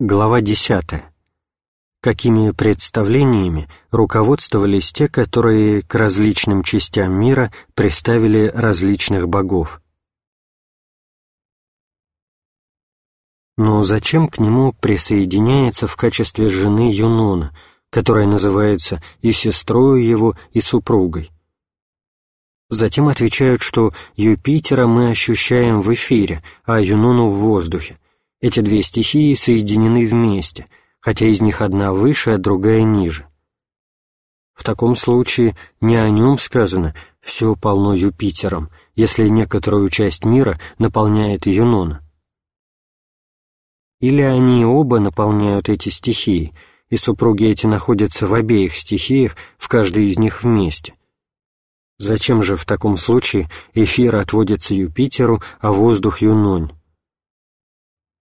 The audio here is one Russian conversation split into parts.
Глава 10. Какими представлениями руководствовались те, которые к различным частям мира представили различных богов? Но зачем к нему присоединяется в качестве жены Юнона, которая называется и сестрой его, и супругой? Затем отвечают, что Юпитера мы ощущаем в эфире, а Юнону в воздухе – эти две стихии соединены вместе, хотя из них одна выше, а другая ниже. В таком случае не о нем сказано «все полно Юпитером», если некоторую часть мира наполняет Юнона. Или они оба наполняют эти стихии, и супруги эти находятся в обеих стихиях, в каждой из них вместе. Зачем же в таком случае эфир отводится Юпитеру, а воздух Юнонь?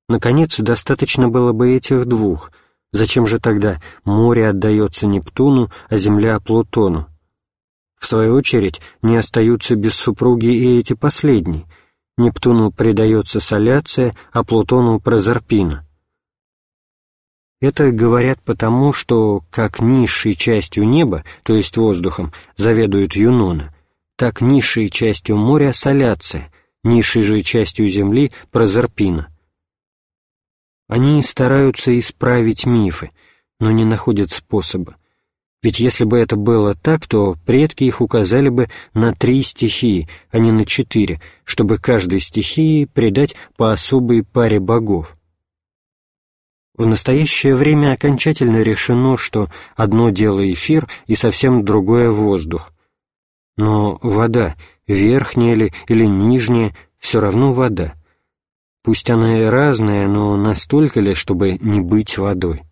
Наконец, достаточно было бы этих двух. Зачем же тогда море отдается Нептуну, а земля — Плутону? В свою очередь, не остаются без супруги и эти последние. Нептуну предается соляция, а Плутону — прозорпина. Это говорят потому, что как низшей частью неба, то есть воздухом, заведует Юнона, так низшей частью моря — соляция, низшей же частью земли — прозорпина. Они стараются исправить мифы, но не находят способа. Ведь если бы это было так, то предки их указали бы на три стихии, а не на четыре, чтобы каждой стихии придать по особой паре богов. В настоящее время окончательно решено, что одно дело эфир и совсем другое воздух. Но вода, верхняя ли или нижняя, все равно вода. Пусть она и разная, но настолько ли, чтобы не быть водой?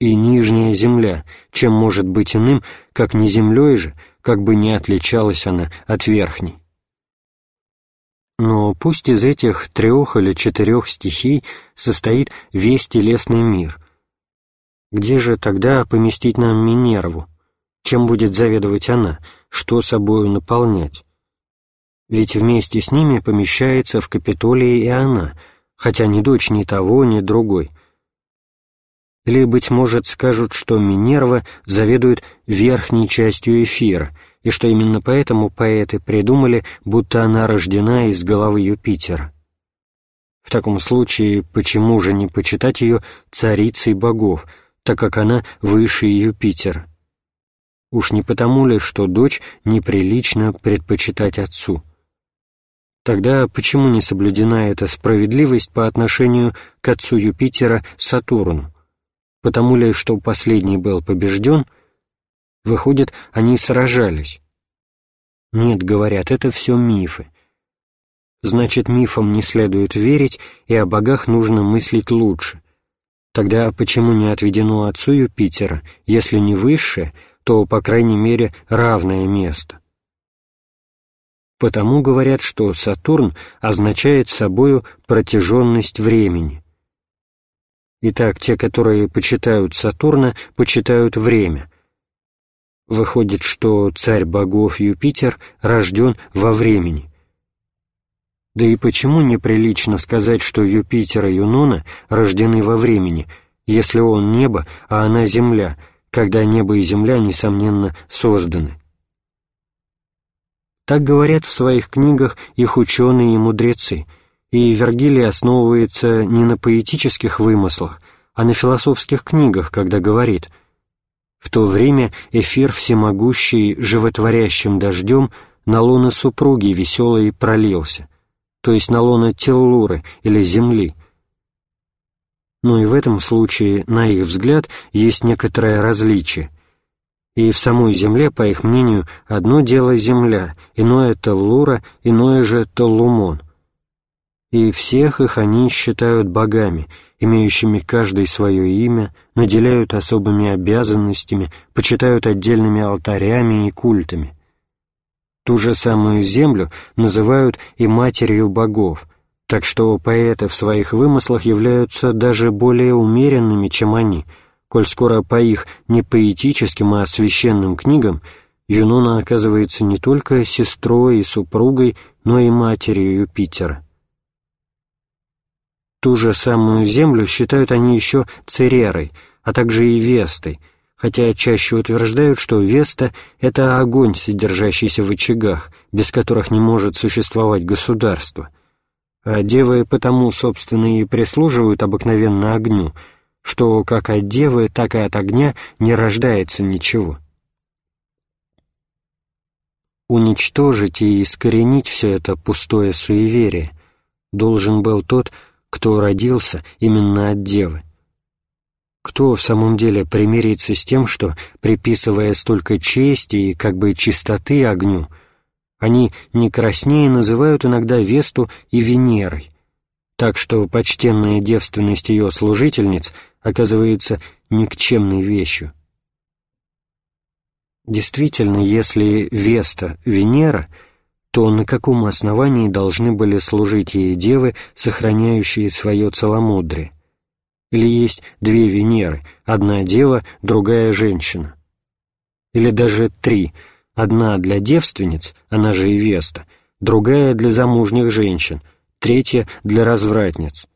И нижняя земля, чем может быть иным, как не землей же, как бы не отличалась она от верхней? Но пусть из этих трех или четырех стихий состоит весь телесный мир. Где же тогда поместить нам Минерву? Чем будет заведовать она? Что собою наполнять? Ведь вместе с ними помещается в Капитолии и она, хотя ни дочь ни того, ни другой. Или, быть может, скажут, что Минерва заведует верхней частью эфира, и что именно поэтому поэты придумали, будто она рождена из головы Юпитера. В таком случае, почему же не почитать ее царицей богов, так как она выше Юпитера? Уж не потому ли, что дочь неприлично предпочитать отцу? Тогда почему не соблюдена эта справедливость по отношению к отцу Юпитера Сатурну? Потому ли, что последний был побежден? Выходит, они сражались. Нет, говорят, это все мифы. Значит, мифам не следует верить, и о богах нужно мыслить лучше. Тогда почему не отведено отцу Юпитера, если не высшее, то, по крайней мере, равное место? Потому говорят, что Сатурн означает собою протяженность времени. Итак, те, которые почитают Сатурна, почитают время. Выходит, что царь богов Юпитер рожден во времени. Да и почему неприлично сказать, что Юпитер и Юнона рождены во времени, если он небо, а она земля, когда небо и земля, несомненно, созданы? Так говорят в своих книгах их ученые и мудрецы, и Вергилий основывается не на поэтических вымыслах, а на философских книгах, когда говорит «В то время эфир всемогущий животворящим дождем на лоно супруги веселой пролился, то есть на лоно Теллуры или Земли». Но и в этом случае, на их взгляд, есть некоторое различие, и в самой земле, по их мнению, одно дело земля, иное — Теллура, иное же — Теллумон. И всех их они считают богами, имеющими каждый свое имя, наделяют особыми обязанностями, почитают отдельными алтарями и культами. Ту же самую землю называют и матерью богов, так что поэты в своих вымыслах являются даже более умеренными, чем они — коль скоро по их не поэтическим, а священным книгам Юнона оказывается не только сестрой и супругой, но и матерью Юпитера. Ту же самую землю считают они еще церерой, а также и вестой, хотя чаще утверждают, что веста — это огонь, содержащийся в очагах, без которых не может существовать государство. А девы потому, собственно, и прислуживают обыкновенно огню, что как от девы, так и от огня не рождается ничего. Уничтожить и искоренить все это пустое суеверие должен был тот, кто родился именно от девы. Кто в самом деле примирится с тем, что, приписывая столько чести и как бы чистоты огню, они не краснее называют иногда Весту и Венерой, так что почтенная девственность ее служительниц оказывается никчемной вещью. Действительно, если Веста — Венера, то на каком основании должны были служить ей девы, сохраняющие свое целомудрие? Или есть две Венеры, одна дева, другая женщина? Или даже три, одна для девственниц, она же и Веста, другая для замужних женщин, третья для развратниц?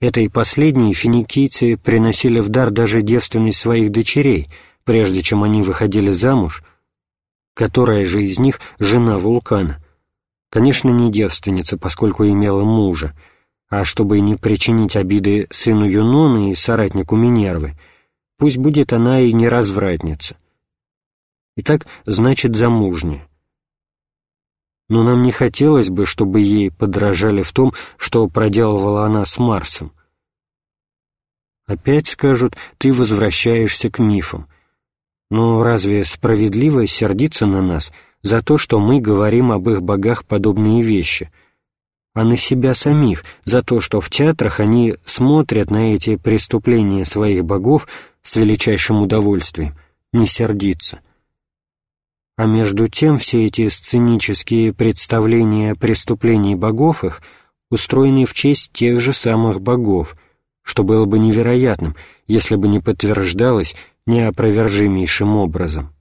Этой последней финикийцы приносили в дар даже девственность своих дочерей — прежде чем они выходили замуж, которая же из них жена вулкана. Конечно, не девственница, поскольку имела мужа, а чтобы не причинить обиды сыну Юнона и соратнику Минервы, пусть будет она и не развратница. Итак, значит замужняя. Но нам не хотелось бы, чтобы ей подражали в том, что проделывала она с Марсом. Опять скажут, ты возвращаешься к мифам. Но разве справедливо сердиться на нас за то, что мы говорим об их богах подобные вещи, а на себя самих за то, что в театрах они смотрят на эти преступления своих богов с величайшим удовольствием, не сердиться? А между тем все эти сценические представления преступлений богов их устроены в честь тех же самых богов, что было бы невероятным, если бы не подтверждалось неопровержимейшим образом.